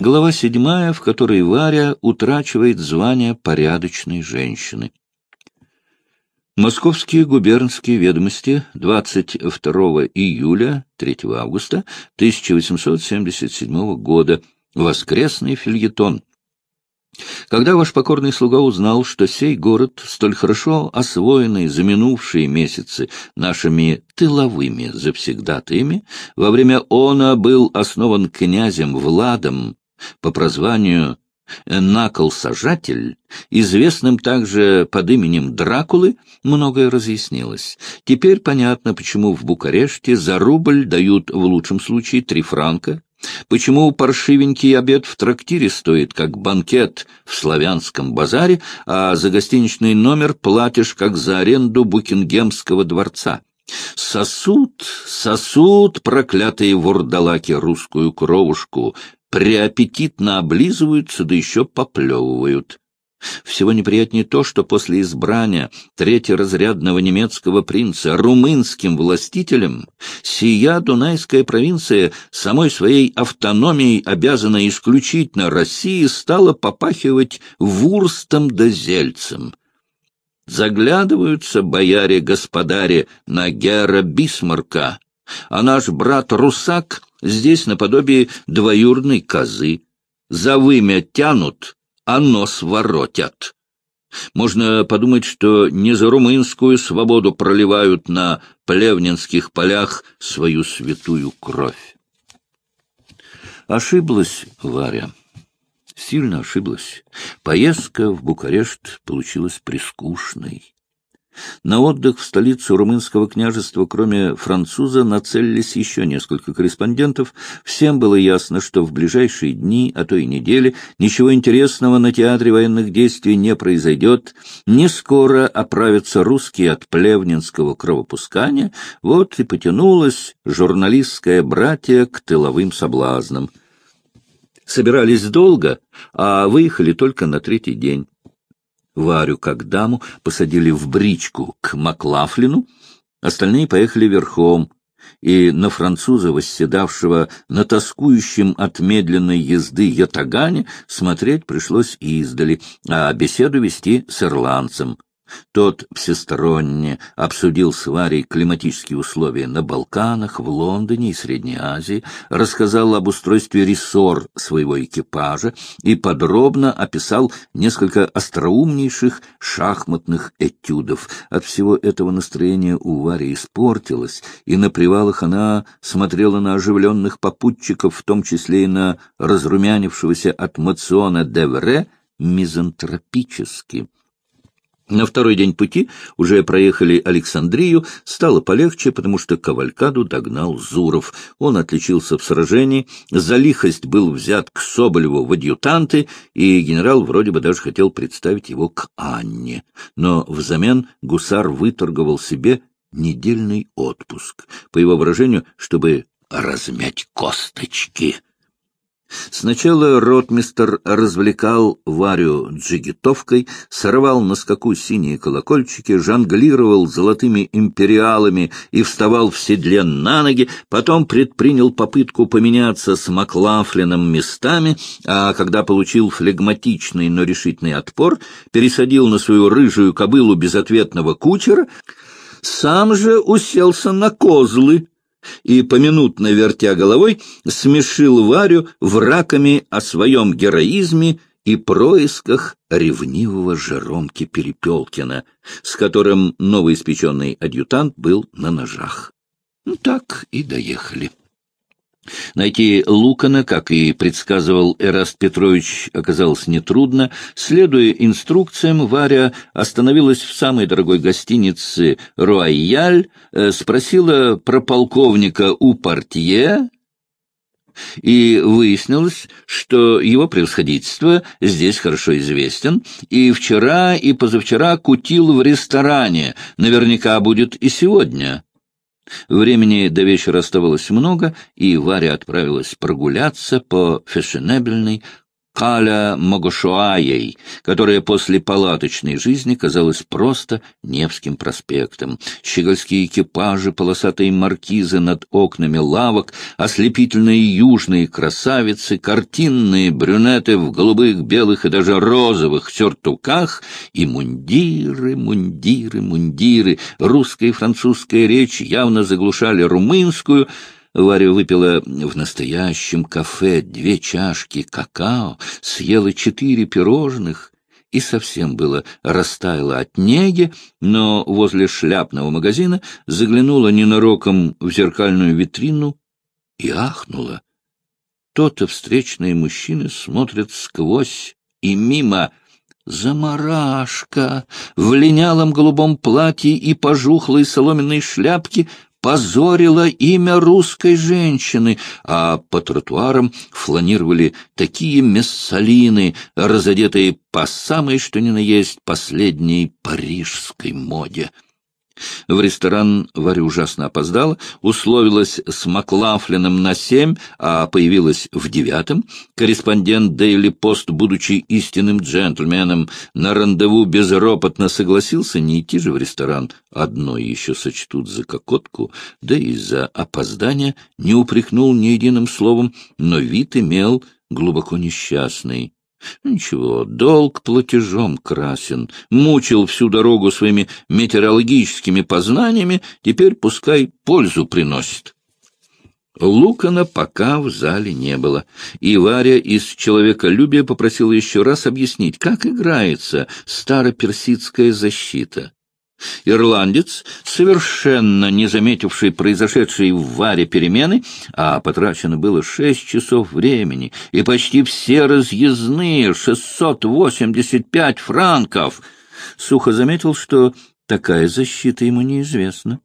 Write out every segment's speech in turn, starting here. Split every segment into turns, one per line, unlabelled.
Глава седьмая, в которой Варя утрачивает звание порядочной женщины. Московские губернские ведомости 22 июля 3 августа 1877 года. Воскресный фильетон. Когда ваш покорный слуга узнал, что сей город, столь хорошо освоенный за минувшие месяцы нашими тыловыми завсегдатаями, во время она был основан князем Владом по прозванию Накол-сажатель, известным также под именем Дракулы, многое разъяснилось. Теперь понятно, почему в Букареште за рубль дают в лучшем случае три франка, почему паршивенький обед в трактире стоит как банкет в славянском базаре, а за гостиничный номер платишь как за аренду Букингемского дворца. Сосуд, сосуд, проклятые вурдалаки, русскую кровушку, преаппетитно облизываются, да еще поплевывают. Всего неприятнее то, что после избрания третьеразрядного немецкого принца румынским властителем сия Дунайская провинция самой своей автономией, обязана исключительно России, стала попахивать вурстом да зельцем. Заглядываются бояре-господари на Гера Бисмарка, а наш брат Русак здесь наподобие двоюрной козы. За вымя тянут, а нос воротят. Можно подумать, что не за румынскую свободу проливают на плевнинских полях свою святую кровь. Ошиблась Варя. Сильно ошиблась. Поездка в Букарешт получилась прискучной. На отдых в столицу румынского княжества, кроме француза, нацелились еще несколько корреспондентов. Всем было ясно, что в ближайшие дни, а то и недели, ничего интересного на театре военных действий не произойдет. Не скоро оправятся русские от плевнинского кровопускания. Вот и потянулось журналистское братье к тыловым соблазнам. Собирались долго, а выехали только на третий день. Варю как даму посадили в бричку к Маклафлину, остальные поехали верхом, и на француза, восседавшего на тоскующем от медленной езды ятагане, смотреть пришлось издали, а беседу вести с ирландцем. Тот всесторонне обсудил с Варей климатические условия на Балканах, в Лондоне и Средней Азии, рассказал об устройстве рессор своего экипажа и подробно описал несколько остроумнейших шахматных этюдов. От всего этого настроение у Вари испортилось, и на привалах она смотрела на оживленных попутчиков, в том числе и на разрумянившегося от Мациона Девре, мизантропически. На второй день пути уже проехали Александрию, стало полегче, потому что Кавалькаду догнал Зуров. Он отличился в сражении, за лихость был взят к Соболеву в адъютанты, и генерал вроде бы даже хотел представить его к Анне. Но взамен гусар выторговал себе недельный отпуск, по его выражению, чтобы размять косточки. Сначала ротмистер развлекал Варю джигитовкой, сорвал на скаку синие колокольчики, жонглировал золотыми империалами и вставал в седле на ноги, потом предпринял попытку поменяться с Маклафлином местами, а когда получил флегматичный, но решительный отпор, пересадил на свою рыжую кобылу безответного кучера, сам же уселся на козлы, и, поминутно вертя головой, смешил Варю враками о своем героизме и происках ревнивого Жеромки Перепелкина, с которым новоиспеченный адъютант был на ножах. Ну, так и доехали. Найти Лукана, как и предсказывал Эраст Петрович, оказалось нетрудно. Следуя инструкциям, Варя остановилась в самой дорогой гостинице «Руайяль», э, спросила про полковника у портье, и выяснилось, что его превосходительство здесь хорошо известен, и вчера, и позавчера кутил в ресторане, наверняка будет и сегодня. Времени до вечера оставалось много, и Варя отправилась прогуляться по фешенебельной Каля Могошуаей, которая после палаточной жизни казалась просто Невским проспектом. Щегольские экипажи, полосатые маркизы над окнами лавок, ослепительные южные красавицы, картинные брюнеты в голубых, белых и даже розовых сюртуках и мундиры, мундиры, мундиры. Русская и французская речь явно заглушали румынскую — Варя выпила в настоящем кафе две чашки какао, съела четыре пирожных и совсем было растаяла от неги, но возле шляпного магазина заглянула ненароком в зеркальную витрину и ахнула. То-то встречные мужчины смотрят сквозь и мимо. Замарашка в линялом голубом платье и пожухлой соломенной шляпке позорила имя русской женщины, а по тротуарам фланировали такие мессалины, разодетые по самой что ни на есть последней парижской моде. В ресторан Варя ужасно опоздала, условилась с Маклафлином на семь, а появилась в девятом. Корреспондент Дейли Пост, будучи истинным джентльменом, на рандеву безропотно согласился не идти же в ресторан. Одно еще сочтут за кокотку, да и за опоздание не упрекнул ни единым словом, но вид имел глубоко несчастный. Ничего, долг платежом красен. Мучил всю дорогу своими метеорологическими познаниями, теперь пускай пользу приносит. Лукана пока в зале не было, и Варя из человеколюбия попросила еще раз объяснить, как играется староперсидская защита. Ирландец, совершенно не заметивший произошедшей в Варе перемены, а потрачено было шесть часов времени, и почти все разъездные, шестьсот восемьдесят пять франков, сухо заметил, что такая защита ему неизвестна.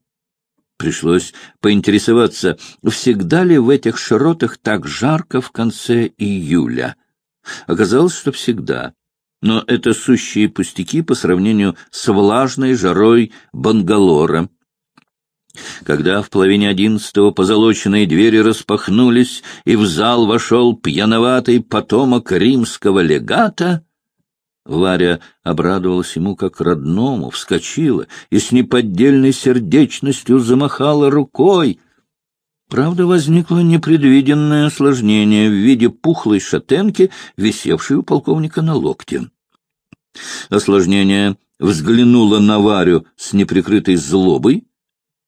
Пришлось поинтересоваться, всегда ли в этих широтах так жарко в конце июля. Оказалось, что всегда но это сущие пустяки по сравнению с влажной жарой Бангалора. Когда в половине одиннадцатого позолоченные двери распахнулись, и в зал вошел пьяноватый потомок римского легата, Варя обрадовалась ему как родному, вскочила и с неподдельной сердечностью замахала рукой. Правда, возникло непредвиденное осложнение в виде пухлой шатенки, висевшей у полковника на локте. Осложнение взглянуло на Варю с неприкрытой злобой,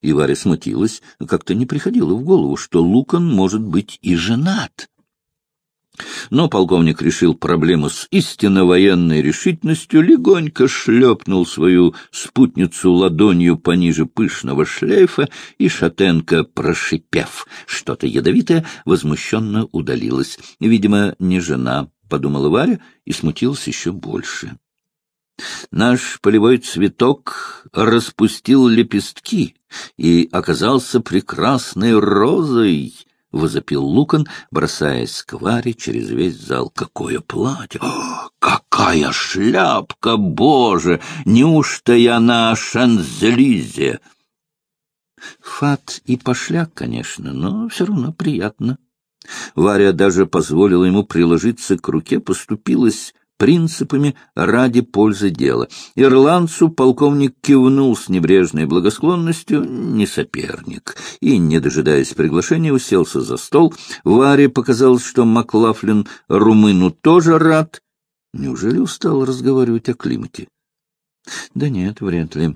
и Варя смутилась, как-то не приходило в голову, что Лукан может быть и женат. Но полковник решил проблему с истинно военной решительностью, легонько шлепнул свою спутницу ладонью пониже пышного шлейфа, и шатенка, прошипев что-то ядовитое, возмущенно удалилась. Видимо, не жена, — подумала Варя, и смутилась еще больше. Наш полевой цветок распустил лепестки и оказался прекрасной розой, — возопил Лукан, бросаясь к Варе через весь зал. — Какое платье! О, какая шляпка, боже! Неужто я на Шанзелизе? Фат и пошляк, конечно, но все равно приятно. Варя даже позволила ему приложиться к руке, поступилась принципами ради пользы дела. Ирландцу полковник кивнул с небрежной благосклонностью, не соперник, и, не дожидаясь приглашения, уселся за стол. Варе показалось, что Маклафлин румыну тоже рад. Неужели устал разговаривать о климате? Да нет, вряд ли.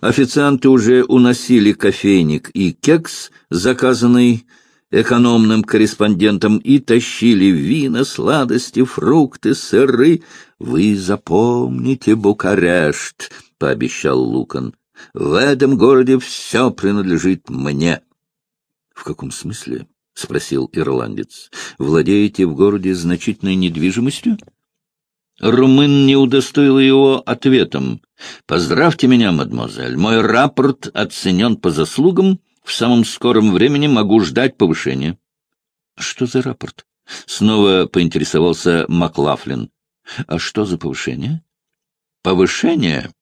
Официанты уже уносили кофейник и кекс, заказанный экономным корреспондентам и тащили вина, сладости, фрукты, сыры. — Вы запомните Букарешт, — пообещал Лукан. — В этом городе все принадлежит мне. — В каком смысле? — спросил ирландец. — Владеете в городе значительной недвижимостью? Румын не удостоил его ответом. — Поздравьте меня, мадемуазель, мой рапорт оценен по заслугам, — в самом скором времени могу ждать повышения. — Что за рапорт? — снова поинтересовался Маклафлин. — А что за повышение? — Повышение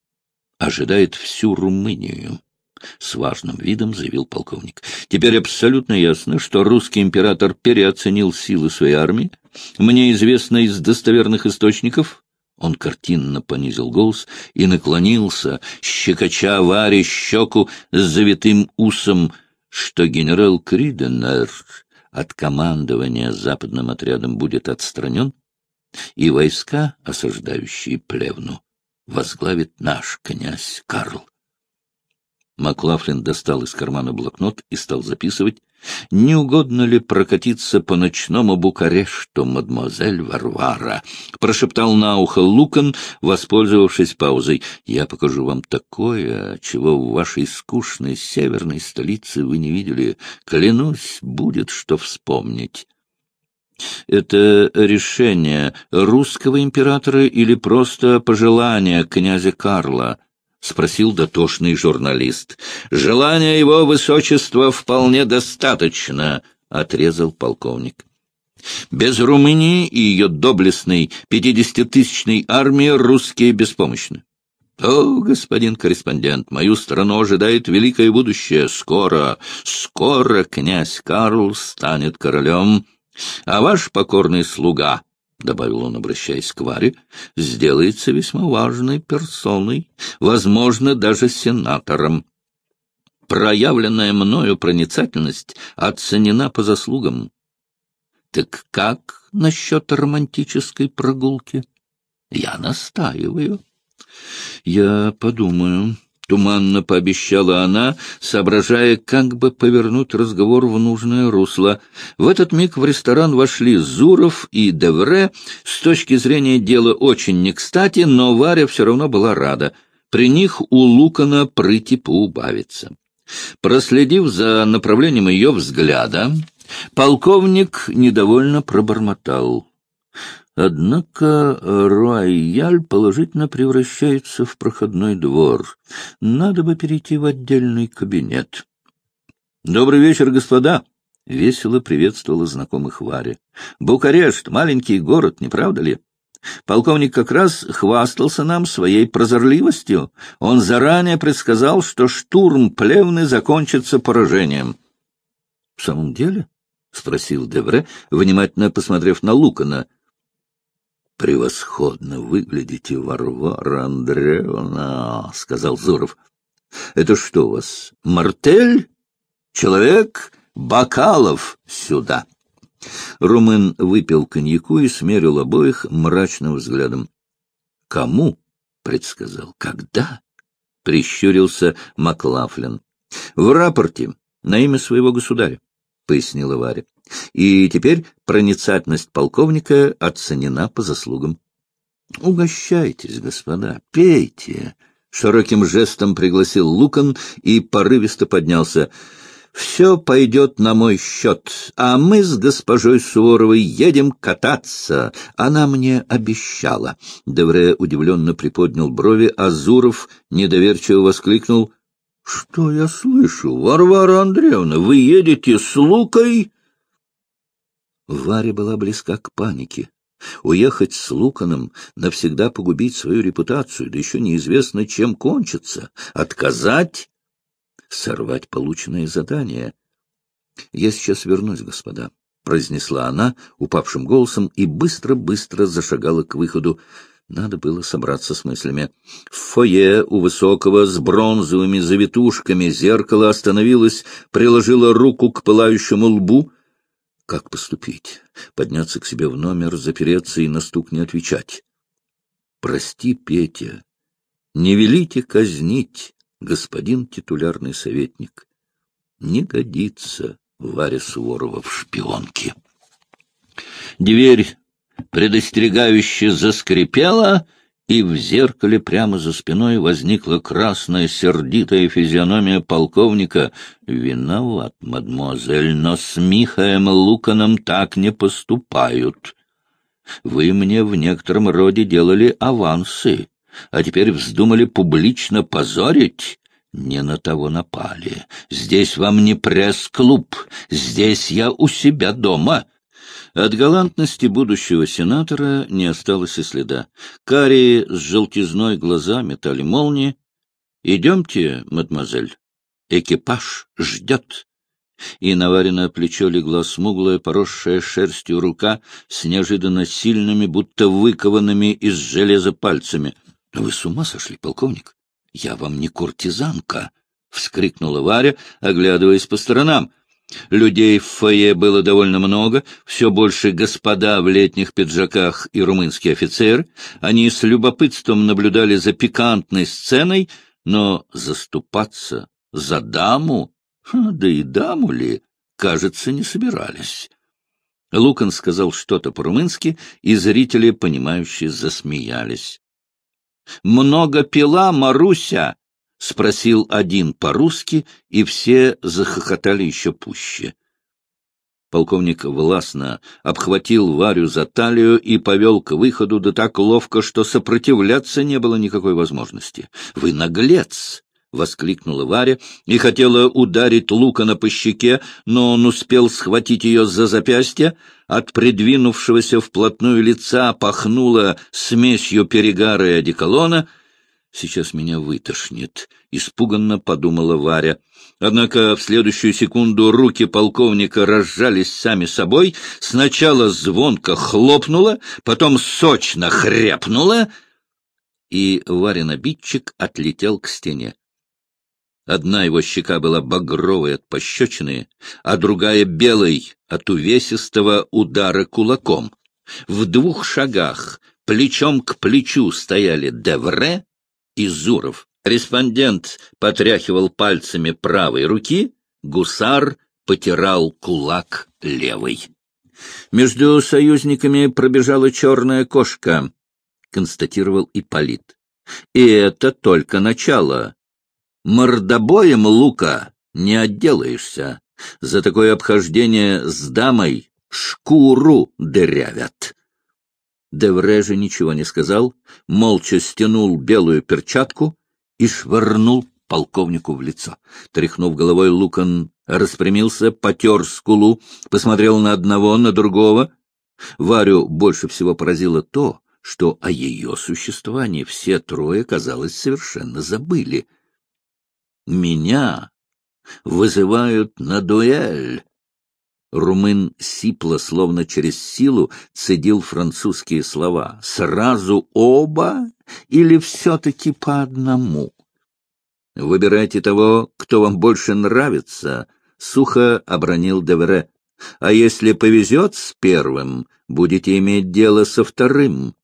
ожидает всю Румынию. — с важным видом заявил полковник. «Теперь абсолютно ясно, что русский император переоценил силы своей армии. Мне известно из достоверных источников...» Он картинно понизил голос и наклонился, щекоча Варе щеку с завитым усом, что генерал Криденер от командования западным отрядом будет отстранен, и войска, осаждающие Плевну, возглавит наш князь Карл. Маклафлин достал из кармана блокнот и стал записывать, не угодно ли прокатиться по ночному Букарешту, мадемуазель Варвара? Прошептал на ухо Лукан, воспользовавшись паузой. Я покажу вам такое, чего в вашей скучной северной столице вы не видели. Клянусь, будет что вспомнить. Это решение русского императора или просто пожелание князя Карла? — спросил дотошный журналист. — Желания его высочества вполне достаточно, — отрезал полковник. Без Румынии и ее доблестной пятидесятитысячной армии русские беспомощны. О, господин корреспондент, мою страну ожидает великое будущее. Скоро, скоро князь Карл станет королем, а ваш покорный слуга — добавил он, обращаясь к Варе, — сделается весьма важной персоной, возможно, даже сенатором. Проявленная мною проницательность оценена по заслугам. Так как насчет романтической прогулки? Я настаиваю. Я подумаю. Туманно пообещала она, соображая, как бы повернуть разговор в нужное русло. В этот миг в ресторан вошли Зуров и Девре. С точки зрения дела очень не кстати, но Варя все равно была рада. При них у Лукана прыти поубавится. Проследив за направлением ее взгляда, полковник недовольно пробормотал. Однако рояль положительно превращается в проходной двор. Надо бы перейти в отдельный кабинет. — Добрый вечер, господа! — весело приветствовала знакомых Варя. — Букарешт — маленький город, не правда ли? Полковник как раз хвастался нам своей прозорливостью. Он заранее предсказал, что штурм Плевны закончится поражением. — В самом деле? — спросил Девре, внимательно посмотрев на Лукана — превосходно выглядите, Варвара Андреевна, — сказал Зуров. — Это что у вас, мартель? Человек Бакалов сюда. Румын выпил коньяку и смерил обоих мрачным взглядом. — Кому? — предсказал. — Когда? — прищурился Маклафлин. — В рапорте на имя своего государя, — пояснила Варя. И теперь проницательность полковника оценена по заслугам. — Угощайтесь, господа, пейте! — широким жестом пригласил Лукан и порывисто поднялся. — Все пойдет на мой счет, а мы с госпожой Суворовой едем кататься. Она мне обещала. Девре удивленно приподнял брови, а Зуров недоверчиво воскликнул. — Что я слышу, Варвара Андреевна, вы едете с Лукой? Варя была близка к панике. Уехать с Луканом, навсегда погубить свою репутацию, да еще неизвестно, чем кончится. Отказать — сорвать полученное задание. — Я сейчас вернусь, господа, — произнесла она упавшим голосом и быстро-быстро зашагала к выходу. Надо было собраться с мыслями. В фойе у высокого с бронзовыми завитушками зеркало остановилось, приложило руку к пылающему лбу — как поступить? Подняться к себе в номер, запереться и на стук не отвечать? Прости, Петя, не велите казнить, господин титулярный советник. Не годится Варя Суворова в шпионке. Дверь предостерегающе заскрипела, и в зеркале прямо за спиной возникла красная сердитая физиономия полковника. «Виноват, мадемуазель, но с Михаем Луканом так не поступают. Вы мне в некотором роде делали авансы, а теперь вздумали публично позорить». Не на того напали. Здесь вам не пресс-клуб, здесь я у себя дома. От галантности будущего сенатора не осталось и следа. Карие с желтизной глаза метали молнии. — Идемте, мадемуазель. экипаж ждет. И на Варина плечо легла смуглая, поросшая шерстью рука с неожиданно сильными, будто выкованными из железа пальцами. — Вы с ума сошли, полковник? Я вам не куртизанка! — вскрикнула Варя, оглядываясь по сторонам. Людей в фойе было довольно много, все больше господа в летних пиджаках и румынские офицеры. Они с любопытством наблюдали за пикантной сценой, но заступаться за даму, да и даму ли, кажется, не собирались. Лукан сказал что-то по-румынски, и зрители, понимающие, засмеялись. «Много пила, Маруся!» — спросил один по-русски, и все захохотали еще пуще. Полковник властно обхватил Варю за талию и повел к выходу, да так ловко, что сопротивляться не было никакой возможности. — Вы наглец! — воскликнула Варя и хотела ударить Лукана по щеке, но он успел схватить ее за запястье. От придвинувшегося вплотную лица пахнуло смесью перегара и одеколона — Сейчас меня вытошнит, — испуганно подумала Варя. Однако в следующую секунду руки полковника разжались сами собой. Сначала звонко хлопнуло, потом сочно хряпнуло, и Варин обидчик отлетел к стене. Одна его щека была багровой от пощечины, а другая — белой от увесистого удара кулаком. В двух шагах плечом к плечу стояли Девре Изуров. Респондент потряхивал пальцами правой руки, гусар потирал кулак левой. Между союзниками пробежала черная кошка, констатировал Ипполит. И это только начало. Мордобоем лука не отделаешься. За такое обхождение с дамой шкуру дырявят. Девре же ничего не сказал, молча стянул белую перчатку и швырнул полковнику в лицо. Тряхнув головой, Лукан распрямился, потер скулу, посмотрел на одного, на другого. Варю больше всего поразило то, что о ее существовании все трое, казалось, совершенно забыли. «Меня вызывают на дуэль», Румын сипло, словно через силу, цедил французские слова. «Сразу оба или все-таки по одному?» «Выбирайте того, кто вам больше нравится», — сухо обронил Девере. «А если повезет с первым, будете иметь дело со вторым».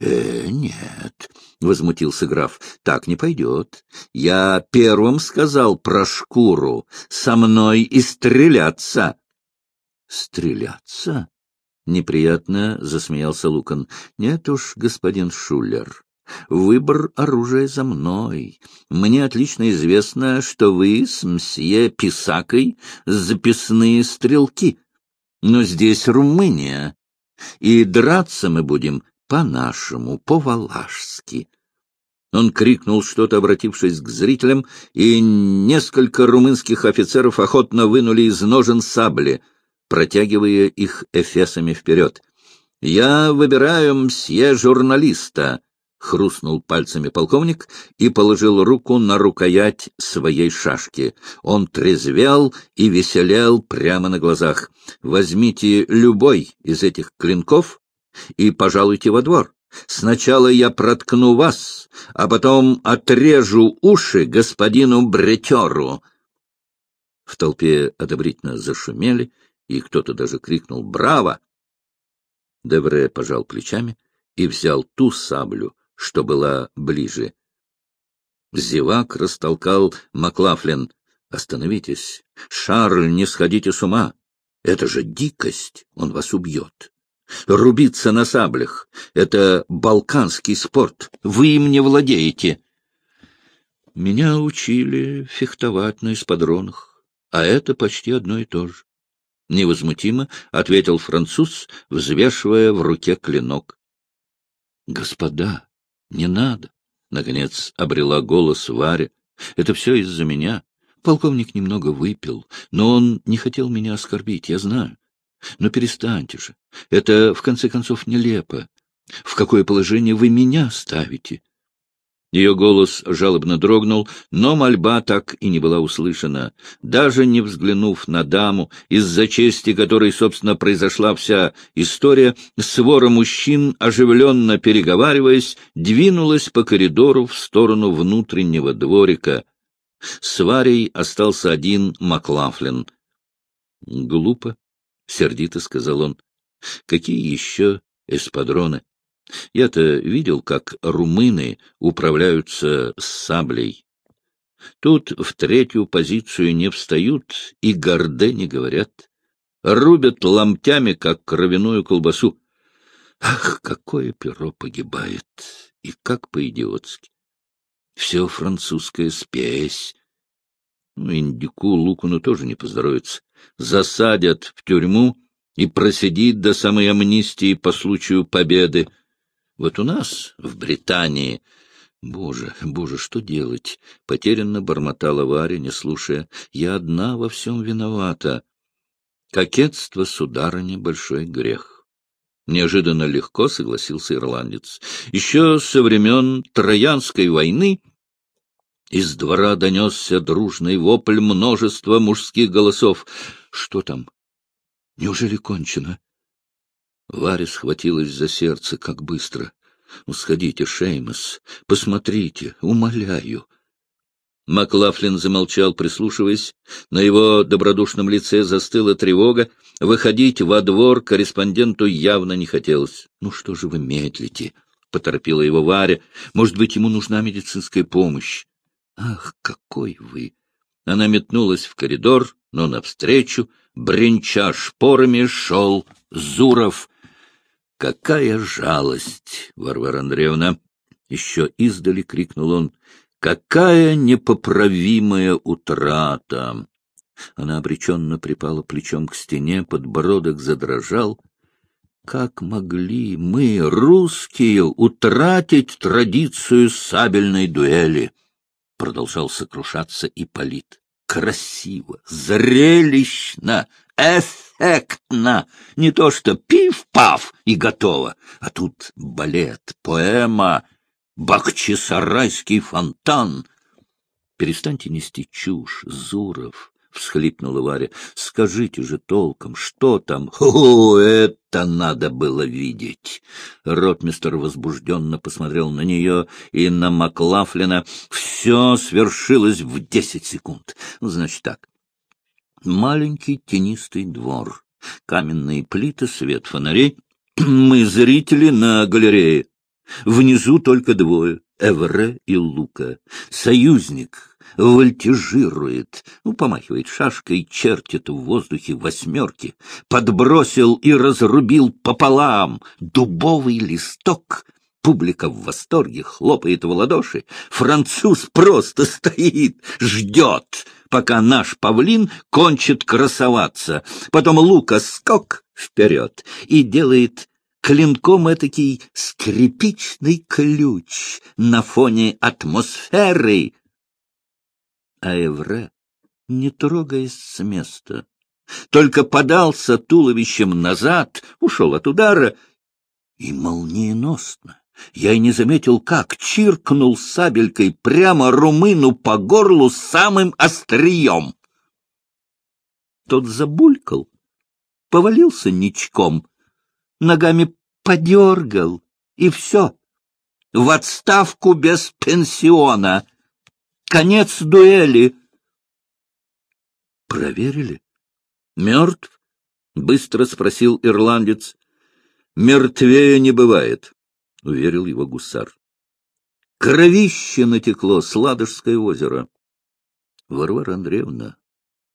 «Э, нет», — возмутился граф, — так не пойдет. Я первым сказал про шкуру, со мной и стреляться. Стреляться? Неприятно засмеялся Лукан. Нет уж, господин Шулер. Выбор оружия за мной. Мне отлично известно, что вы с мсье Писакой записные стрелки. Но здесь Румыния, и драться мы будем по-нашему, по-валашски. Он крикнул что-то, обратившись к зрителям, и несколько румынских офицеров охотно вынули из ножен сабли — протягивая их эфесами вперед. — Я выбираю мсье журналиста, — хрустнул пальцами полковник и положил руку на рукоять своей шашки. Он трезвел и веселел прямо на глазах. — Возьмите любой из этих клинков и пожалуйте во двор. Сначала я проткну вас, а потом отрежу уши господину бретеру. В толпе одобрительно зашумели, и кто-то даже крикнул «Браво!». Девре пожал плечами и взял ту саблю, что была ближе. Зевак растолкал Маклафлин. «Остановитесь! Шарль, не сходите с ума! Это же дикость! Он вас убьет!» Рубиться на саблях — это балканский спорт. Вы им не владеете. Меня учили фехтовать на эспадронах, а это почти одно и то же. — невозмутимо ответил француз, взвешивая в руке клинок. — Господа, не надо! — наконец обрела голос Варя. — Это все из-за меня. Полковник немного выпил, но он не хотел меня оскорбить, я знаю. Но перестаньте же. Это, в конце концов, нелепо. В какое положение вы меня ставите? Ее голос жалобно дрогнул, но мольба так и не была услышана. Даже не взглянув на даму, из-за чести которой, собственно, произошла вся история, свора мужчин, оживленно переговариваясь, двинулась по коридору в сторону внутреннего дворика. С Варей остался один Маклафлин. — Глупо, — сердито сказал он. — Какие еще эспадроны? Я-то видел, как румыны управляются с саблей. Тут в третью позицию не встают и горде не говорят. Рубят ломтями, как кровяную колбасу. Ах, какое перо погибает! И как по-идиотски! Все французская спесь. Ну, индику Лукуну тоже не поздоровится. Засадят в тюрьму и просидит до самой амнистии по случаю победы. Вот у нас, в Британии... Боже, боже, что делать? Потерянно бормотала Варя, не слушая. Я одна во всем виновата. Кокетство, сударыня, большой грех. Неожиданно легко согласился ирландец. Еще со времен Троянской войны из двора донесся дружный вопль множества мужских голосов. Что там? Неужели кончено? Варя схватилась за сердце, как быстро. — Сходите, Шеймос, посмотрите, умоляю. Маклафлин замолчал, прислушиваясь. На его добродушном лице застыла тревога. Выходить во двор корреспонденту явно не хотелось. — Ну что же вы медлите? — поторопила его Варя. — Может быть, ему нужна медицинская помощь? — Ах, какой вы! Она метнулась в коридор, но навстречу, бренча шпорами, шел Зуров — Какая жалость, Варвара Андреевна! Еще издали крикнул он. Какая непоправимая утрата! Она обреченно припала плечом к стене, подбородок задрожал. Как могли мы, русские, утратить традицию сабельной дуэли? Продолжал сокрушаться Ипполит. Красиво, зрелищно, эффектно. Не то что пив-пав и готово, а тут балет, поэма, бахчисарайский фонтан. Перестаньте нести чушь, Зуров, — всхлипнула Варя. — Скажите же толком, что там? — О, это надо было видеть! Ротмистер возбужденно посмотрел на нее и на Маклафлина. Все свершилось в десять секунд. Значит так, Маленький тенистый двор, каменные плиты, свет фонарей. Мы зрители на галерее. Внизу только двое — Эвре и Лука. Союзник вольтежирует, ну, помахивает шашкой, чертит в воздухе восьмерки, подбросил и разрубил пополам дубовый листок — Публика в восторге, хлопает в ладоши. Француз просто стоит, ждет, пока наш павлин кончит красоваться. Потом Лука скок вперед и делает клинком этакий скрипичный ключ на фоне атмосферы. А Эвре, не трогаясь с места, только подался туловищем назад, ушел от удара и молниеносно я и не заметил, как чиркнул сабелькой прямо румыну по горлу самым острием. Тот забулькал, повалился ничком, ногами подергал, и все. В отставку без пенсиона. Конец дуэли. Проверили? Мертв? Быстро спросил ирландец. Мертвее не бывает уверил его гусар. Кровище натекло, Сладожское озеро. Варвара Андреевна,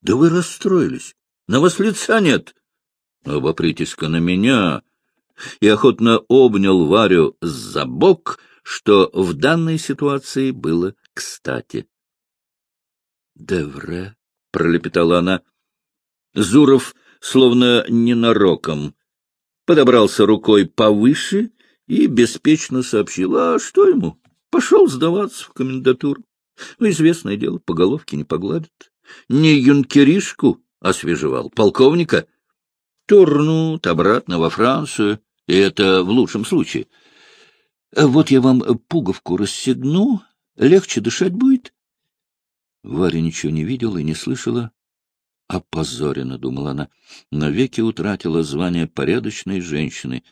да вы расстроились. На вас лица нет. Обопритесь-ка на меня. И охотно обнял Варю за бок, что в данной ситуации было кстати. «Девре», — пролепетала она. Зуров, словно ненароком, подобрался рукой повыше и беспечно сообщил, а что ему? Пошел сдаваться в комендатуру. Ну, известное дело, по головке не погладят. Не юнкеришку освежевал, полковника. Турнут обратно во Францию, и это в лучшем случае. Вот я вам пуговку расстегну, легче дышать будет. Варя ничего не видела и не слышала. Опозорена, — думала она, — навеки утратила звание порядочной женщины.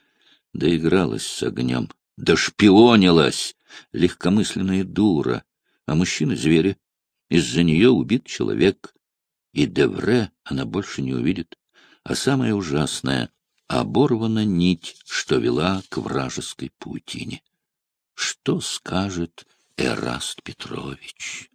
Доигралась с огнем, дошпионилась, легкомысленная дура, а мужчина — звери. Из-за нее убит человек, и Девре она больше не увидит. А самое ужасное — оборвана нить, что вела к вражеской паутине. Что скажет Эраст Петрович?